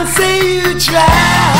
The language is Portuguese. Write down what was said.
and say you try.